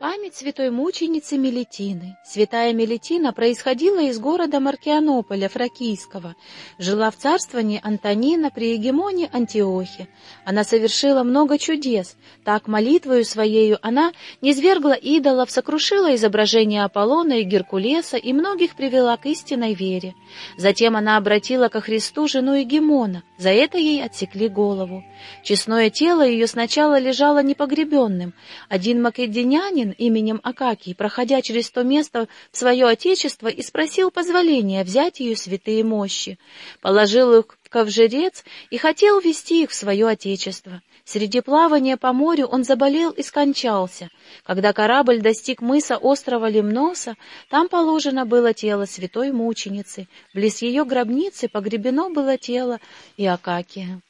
Память святой мученицы Мелитины. Святая Мелитина происходила из города Маркианополя, Фракийского. Жила в царствовании Антонина при егемоне Антиохе. Она совершила много чудес. Так молитвою своею она низвергла идолов, сокрушила изображение Аполлона и Геркулеса и многих привела к истинной вере. Затем она обратила ко Христу жену егемона. За это ей отсекли голову. Честное тело ее сначала лежало непогребенным. Один македонянин именем Акакий, проходя через то место в свое отечество, и спросил позволения взять ее святые мощи. Положил их в ковжерец и хотел вести их в свое отечество. Среди плавания по морю он заболел и скончался. Когда корабль достиг мыса острова Лимноса, там положено было тело святой мученицы. Близ ее гробницы погребено было тело и Акакия.